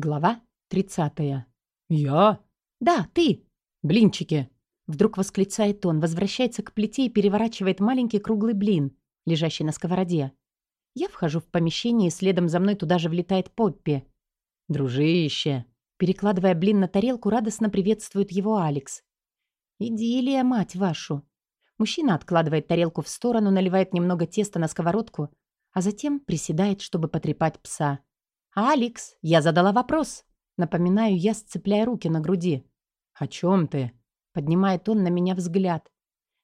Глава 30. «Я? «Да, ты!» Блинчики!» Вдруг восклицает он, возвращается к плите и переворачивает маленький круглый блин, лежащий на сковороде. Я вхожу в помещение, и следом за мной туда же влетает Поппи. «Дружище!» Перекладывая блин на тарелку, радостно приветствует его Алекс. «Идиллия, мать вашу!» Мужчина откладывает тарелку в сторону, наливает немного теста на сковородку, а затем приседает, чтобы потрепать пса. «Алекс, я задала вопрос!» Напоминаю я, сцепляя руки на груди. «О чем ты?» Поднимает он на меня взгляд.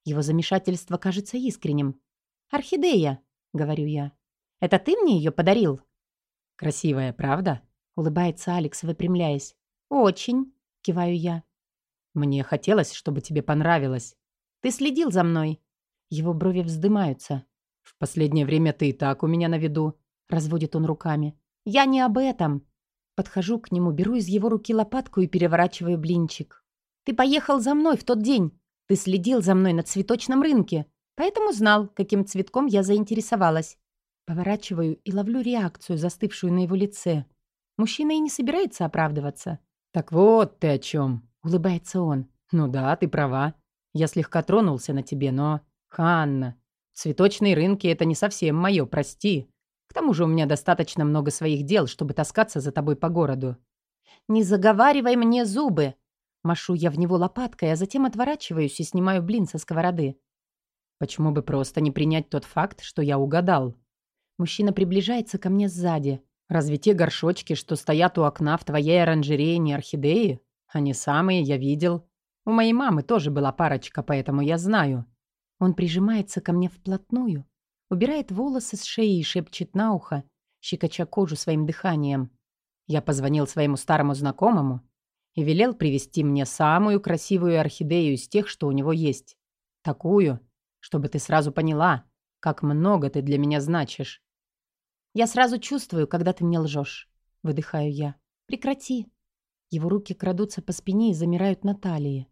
Его замешательство кажется искренним. «Орхидея», — говорю я. «Это ты мне ее подарил?» «Красивая, правда?» — улыбается Алекс, выпрямляясь. «Очень», — киваю я. «Мне хотелось, чтобы тебе понравилось». «Ты следил за мной?» Его брови вздымаются. «В последнее время ты и так у меня на виду», — разводит он руками. «Я не об этом». Подхожу к нему, беру из его руки лопатку и переворачиваю блинчик. «Ты поехал за мной в тот день. Ты следил за мной на цветочном рынке, поэтому знал, каким цветком я заинтересовалась». Поворачиваю и ловлю реакцию, застывшую на его лице. Мужчина и не собирается оправдываться. «Так вот ты о чем», — улыбается он. «Ну да, ты права. Я слегка тронулся на тебе, но... Ханна, цветочные рынки — это не совсем мое, прости. К тому же у меня достаточно много своих дел, чтобы таскаться за тобой по городу». «Не заговаривай мне зубы!» Машу я в него лопаткой, а затем отворачиваюсь и снимаю блин со сковороды. «Почему бы просто не принять тот факт, что я угадал?» Мужчина приближается ко мне сзади. «Разве те горшочки, что стоят у окна в твоей оранжерее, не орхидеи? Они самые, я видел. У моей мамы тоже была парочка, поэтому я знаю». Он прижимается ко мне вплотную, убирает волосы с шеи и шепчет на ухо, щекоча кожу своим дыханием. Я позвонил своему старому знакомому и велел привезти мне самую красивую орхидею из тех, что у него есть. Такую, чтобы ты сразу поняла, как много ты для меня значишь. Я сразу чувствую, когда ты мне лжешь. Выдыхаю я. Прекрати. Его руки крадутся по спине и замирают на талии.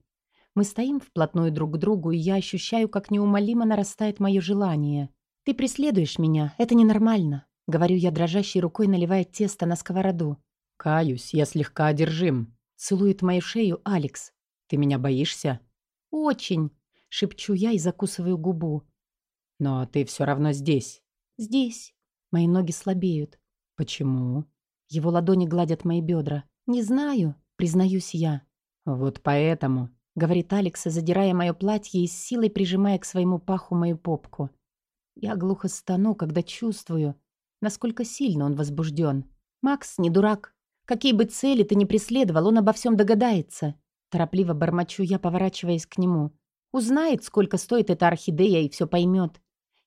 Мы стоим вплотную друг к другу, и я ощущаю, как неумолимо нарастает мое желание. «Ты преследуешь меня. Это ненормально», — говорю я дрожащей рукой, наливая тесто на сковороду. «Каюсь, я слегка одержим», — целует мою шею Алекс. «Ты меня боишься?» «Очень», — шепчу я и закусываю губу. «Но ты все равно здесь». «Здесь». Мои ноги слабеют. «Почему?» Его ладони гладят мои бедра. «Не знаю», — признаюсь я. «Вот поэтому», — говорит Алекс, задирая мое платье и с силой прижимая к своему паху мою попку. Я глухо стану, когда чувствую, насколько сильно он возбужден. «Макс не дурак. Какие бы цели ты ни преследовал, он обо всем догадается». Торопливо бормочу я, поворачиваясь к нему. «Узнает, сколько стоит эта орхидея, и все поймет.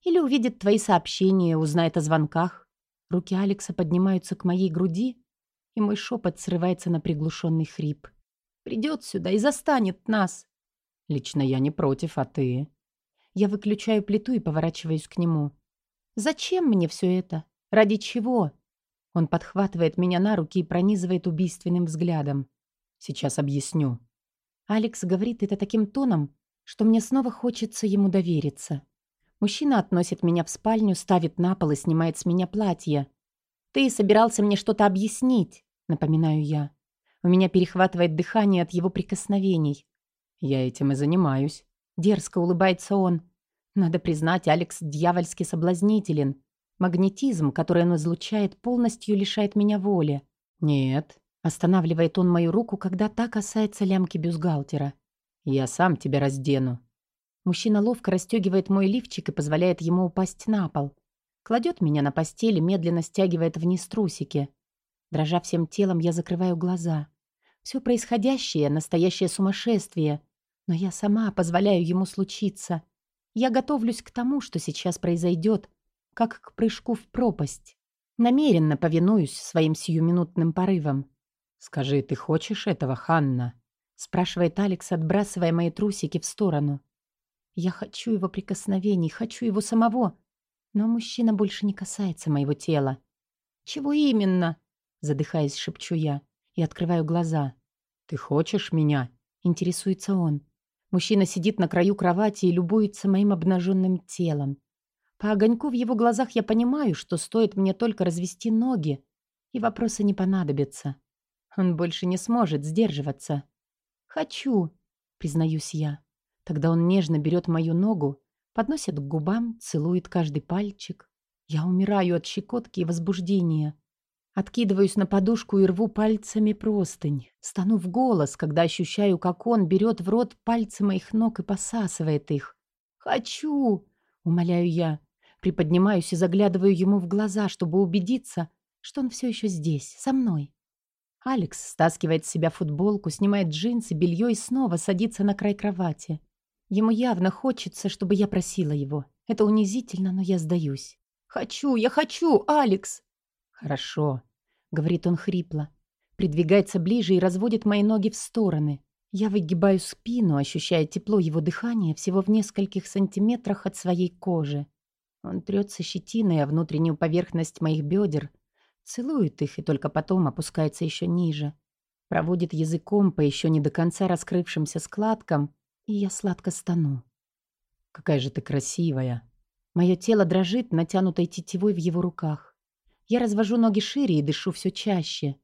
Или увидит твои сообщения, узнает о звонках». Руки Алекса поднимаются к моей груди, и мой шепот срывается на приглушенный хрип. «Придет сюда и застанет нас». «Лично я не против, а ты?» Я выключаю плиту и поворачиваюсь к нему. «Зачем мне все это? Ради чего?» Он подхватывает меня на руки и пронизывает убийственным взглядом. «Сейчас объясню». Алекс говорит это таким тоном, что мне снова хочется ему довериться. Мужчина относит меня в спальню, ставит на пол и снимает с меня платье. «Ты собирался мне что-то объяснить», — напоминаю я. У меня перехватывает дыхание от его прикосновений. «Я этим и занимаюсь», Дерзко улыбается он. Надо признать, Алекс дьявольски соблазнителен. Магнетизм, который он излучает, полностью лишает меня воли. «Нет», — останавливает он мою руку, когда та касается лямки бюстгальтера. «Я сам тебя раздену». Мужчина ловко расстегивает мой лифчик и позволяет ему упасть на пол. Кладет меня на постели, медленно стягивает вниз трусики. Дрожа всем телом, я закрываю глаза. Все происходящее — настоящее сумасшествие — но я сама позволяю ему случиться. Я готовлюсь к тому, что сейчас произойдет, как к прыжку в пропасть. Намеренно повинуюсь своим сиюминутным порывам. «Скажи, ты хочешь этого, Ханна?» спрашивает Алекс, отбрасывая мои трусики в сторону. Я хочу его прикосновений, хочу его самого, но мужчина больше не касается моего тела. «Чего именно?» задыхаясь, шепчу я и открываю глаза. «Ты хочешь меня?» интересуется он. Мужчина сидит на краю кровати и любуется моим обнаженным телом. По огоньку в его глазах я понимаю, что стоит мне только развести ноги, и вопросы не понадобятся. Он больше не сможет сдерживаться. «Хочу», — признаюсь я. Тогда он нежно берет мою ногу, подносит к губам, целует каждый пальчик. Я умираю от щекотки и возбуждения. Откидываюсь на подушку и рву пальцами простынь. Стану в голос, когда ощущаю, как он берет в рот пальцы моих ног и посасывает их. «Хочу!» — умоляю я. Приподнимаюсь и заглядываю ему в глаза, чтобы убедиться, что он все еще здесь, со мной. Алекс стаскивает с себя футболку, снимает джинсы, белье и снова садится на край кровати. Ему явно хочется, чтобы я просила его. Это унизительно, но я сдаюсь. «Хочу, я хочу, Алекс!» «Хорошо», — говорит он хрипло. Придвигается ближе и разводит мои ноги в стороны. Я выгибаю спину, ощущая тепло его дыхания всего в нескольких сантиметрах от своей кожи. Он трется щетиной о внутреннюю поверхность моих бедер, целует их и только потом опускается еще ниже. Проводит языком по еще не до конца раскрывшимся складкам, и я сладко стану. «Какая же ты красивая!» Мое тело дрожит, натянутой тетивой в его руках. Я развожу ноги шире и дышу все чаще.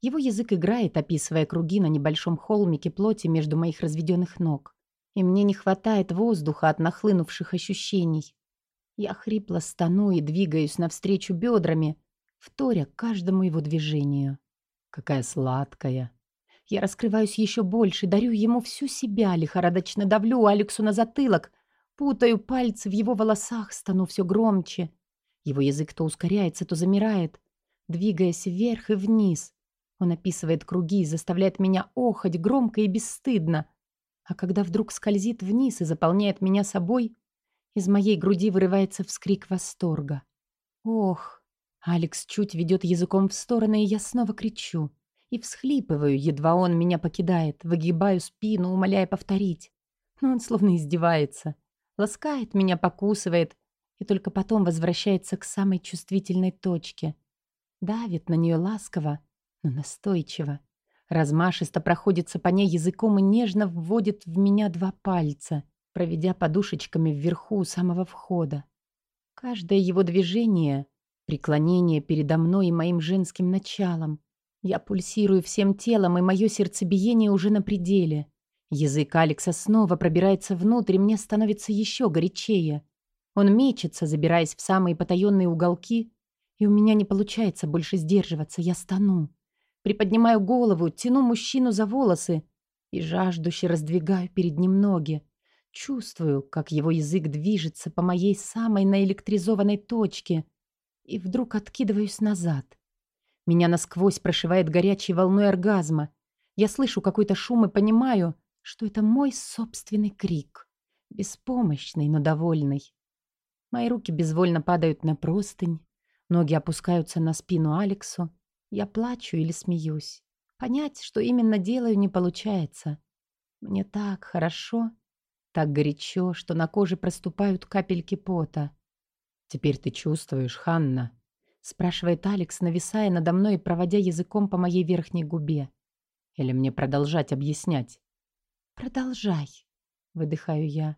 Его язык играет, описывая круги на небольшом холмике плоти между моих разведенных ног. И мне не хватает воздуха от нахлынувших ощущений. Я хрипло стану и двигаюсь навстречу бедрами, вторя каждому его движению. «Какая сладкая!» Я раскрываюсь еще больше, дарю ему всю себя, лихорадочно давлю Алексу на затылок, путаю пальцы в его волосах, стану все громче. Его язык то ускоряется, то замирает, двигаясь вверх и вниз. Он описывает круги и заставляет меня охать громко и бесстыдно. А когда вдруг скользит вниз и заполняет меня собой, из моей груди вырывается вскрик восторга. Ох! Алекс чуть ведет языком в стороны, и я снова кричу. И всхлипываю, едва он меня покидает, выгибаю спину, умоляя повторить. Но он словно издевается. Ласкает меня, покусывает, и только потом возвращается к самой чувствительной точке. Давит на нее ласково, но настойчиво. Размашисто проходится по ней языком и нежно вводит в меня два пальца, проведя подушечками вверху у самого входа. Каждое его движение — преклонение передо мной и моим женским началом. Я пульсирую всем телом, и мое сердцебиение уже на пределе. Язык Алекса снова пробирается внутрь, и мне становится еще горячее. Он мечется, забираясь в самые потаенные уголки, и у меня не получается больше сдерживаться, я стану. Приподнимаю голову, тяну мужчину за волосы и жаждуще раздвигаю перед ним ноги. Чувствую, как его язык движется по моей самой наэлектризованной точке, и вдруг откидываюсь назад. Меня насквозь прошивает горячей волной оргазма. Я слышу какой-то шум и понимаю, что это мой собственный крик. Беспомощный, но довольный. Мои руки безвольно падают на простынь, ноги опускаются на спину Алексу, я плачу или смеюсь. Понять, что именно делаю, не получается. Мне так хорошо, так горячо, что на коже проступают капельки пота. «Теперь ты чувствуешь, Ханна?» спрашивает Алекс, нависая надо мной и проводя языком по моей верхней губе. «Или мне продолжать объяснять?» «Продолжай», — выдыхаю я.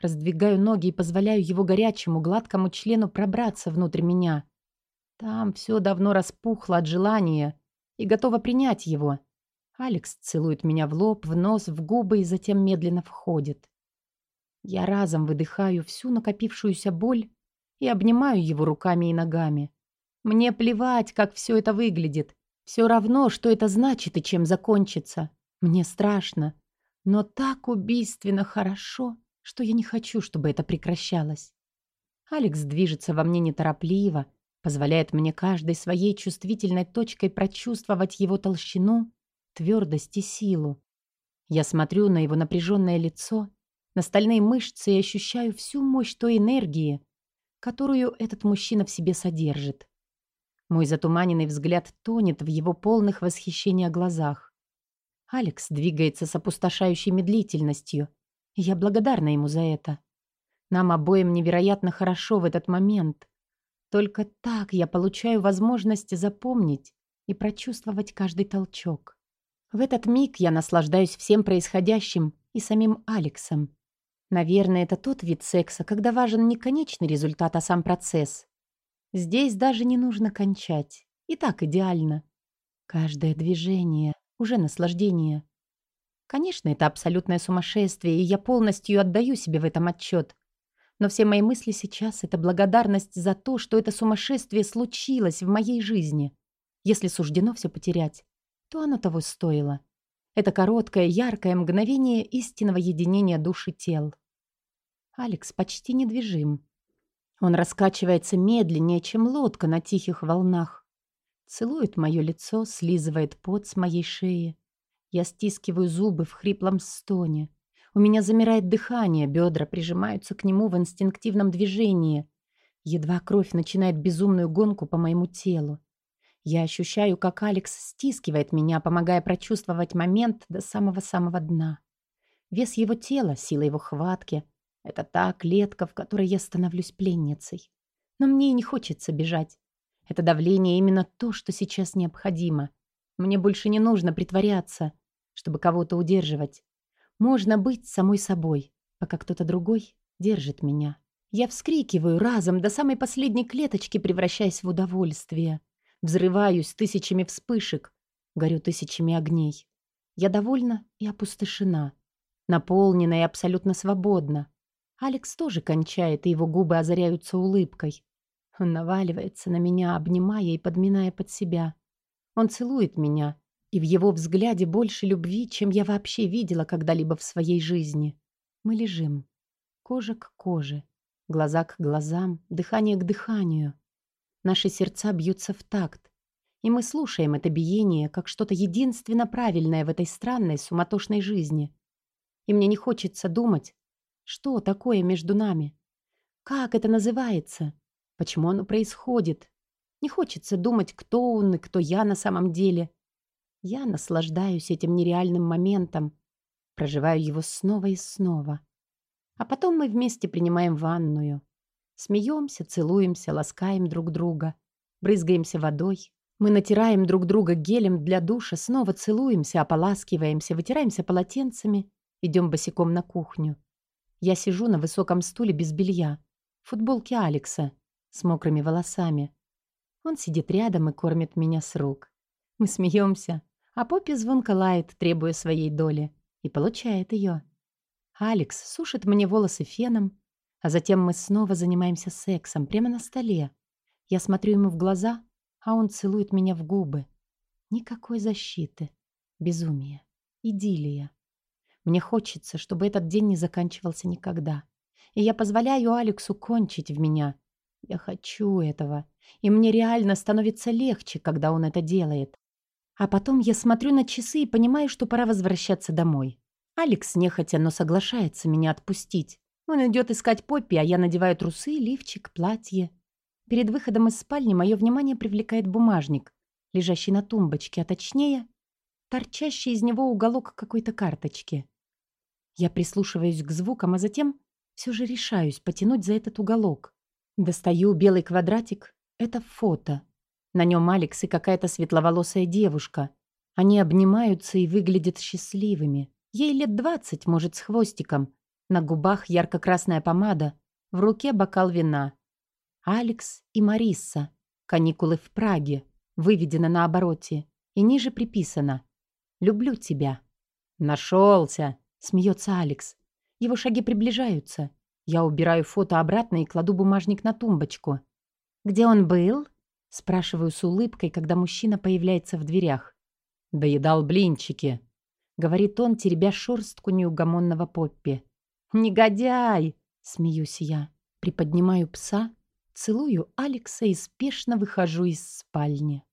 Раздвигаю ноги и позволяю его горячему, гладкому члену пробраться внутрь меня. Там все давно распухло от желания и готово принять его. Алекс целует меня в лоб, в нос, в губы и затем медленно входит. Я разом выдыхаю всю накопившуюся боль и обнимаю его руками и ногами. Мне плевать, как все это выглядит. Все равно, что это значит и чем закончится. Мне страшно, но так убийственно хорошо, что я не хочу, чтобы это прекращалось. Алекс движется во мне неторопливо, позволяет мне каждой своей чувствительной точкой прочувствовать его толщину, твердость и силу. Я смотрю на его напряженное лицо, на стальные мышцы и ощущаю всю мощь той энергии, которую этот мужчина в себе содержит. Мой затуманенный взгляд тонет в его полных восхищения глазах. Алекс двигается с опустошающей медлительностью, я благодарна ему за это. Нам обоим невероятно хорошо в этот момент, только так я получаю возможность запомнить и прочувствовать каждый толчок. В этот миг я наслаждаюсь всем происходящим и самим Алексом. Наверное, это тот вид секса, когда важен не конечный результат, а сам процесс. Здесь даже не нужно кончать. И так идеально. Каждое движение — уже наслаждение. Конечно, это абсолютное сумасшествие, и я полностью отдаю себе в этом отчет. Но все мои мысли сейчас — это благодарность за то, что это сумасшествие случилось в моей жизни. Если суждено все потерять, то оно того стоило. Это короткое, яркое мгновение истинного единения душ и тел. Алекс почти недвижим. Он раскачивается медленнее, чем лодка на тихих волнах. Целует мое лицо, слизывает пот с моей шеи. Я стискиваю зубы в хриплом стоне. У меня замирает дыхание, бедра прижимаются к нему в инстинктивном движении. Едва кровь начинает безумную гонку по моему телу. Я ощущаю, как Алекс стискивает меня, помогая прочувствовать момент до самого-самого дна. Вес его тела, сила его хватки — это та клетка, в которой я становлюсь пленницей. Но мне и не хочется бежать. Это давление именно то, что сейчас необходимо. Мне больше не нужно притворяться, чтобы кого-то удерживать. Можно быть самой собой, пока кто-то другой держит меня. Я вскрикиваю разом до самой последней клеточки, превращаясь в удовольствие. Взрываюсь тысячами вспышек, горю тысячами огней. Я довольна и опустошена, наполнена и абсолютно свободна. Алекс тоже кончает, и его губы озаряются улыбкой. Он наваливается на меня, обнимая и подминая под себя. Он целует меня, и в его взгляде больше любви, чем я вообще видела когда-либо в своей жизни. Мы лежим. Кожа к коже, глаза к глазам, дыхание к дыханию. Наши сердца бьются в такт. И мы слушаем это биение как что-то единственно правильное в этой странной, суматошной жизни. И мне не хочется думать, что такое между нами. Как это называется? Почему оно происходит? Не хочется думать, кто он и кто я на самом деле. Я наслаждаюсь этим нереальным моментом, проживаю его снова и снова. А потом мы вместе принимаем ванную. Смеемся, целуемся, ласкаем друг друга, брызгаемся водой. Мы натираем друг друга гелем для душа, снова целуемся, ополаскиваемся, вытираемся полотенцами, идем босиком на кухню. Я сижу на высоком стуле без белья, в футболке Алекса, с мокрыми волосами. Он сидит рядом и кормит меня с рук. Мы смеемся, а Поппи звонко лает, требуя своей доли, и получает ее. Алекс сушит мне волосы феном, а затем мы снова занимаемся сексом прямо на столе. Я смотрю ему в глаза, а он целует меня в губы. Никакой защиты. Безумие. Идиллия. Мне хочется, чтобы этот день не заканчивался никогда. И я позволяю Алексу кончить в меня. Я хочу этого. И мне реально становится легче, когда он это делает. А потом я смотрю на часы и понимаю, что пора возвращаться домой. Алекс нехотя, но соглашается меня отпустить. Он идет искать Поппи, а я надеваю трусы, лифчик, платье. Перед выходом из спальни мое внимание привлекает бумажник, лежащий на тумбочке, а точнее, торчащий из него уголок какой-то карточки. Я прислушиваюсь к звукам, а затем все же решаюсь потянуть за этот уголок. Достаю белый квадратик. Это фото. На нем Алекс и какая-то светловолосая девушка. Они обнимаются и выглядят счастливыми. Ей лет двадцать, может, с хвостиком. На губах ярко-красная помада, в руке бокал вина. Алекс и Марисса. Каникулы в Праге. Выведено на обороте. И ниже приписано «Люблю тебя». «Нашелся!» — смеется Алекс. Его шаги приближаются. Я убираю фото обратно и кладу бумажник на тумбочку. «Где он был?» Спрашиваю с улыбкой, когда мужчина появляется в дверях. «Доедал блинчики», — говорит он, теребя шорстку неугомонного Поппи. «Негодяй!» — смеюсь я. Приподнимаю пса, целую Алекса и спешно выхожу из спальни.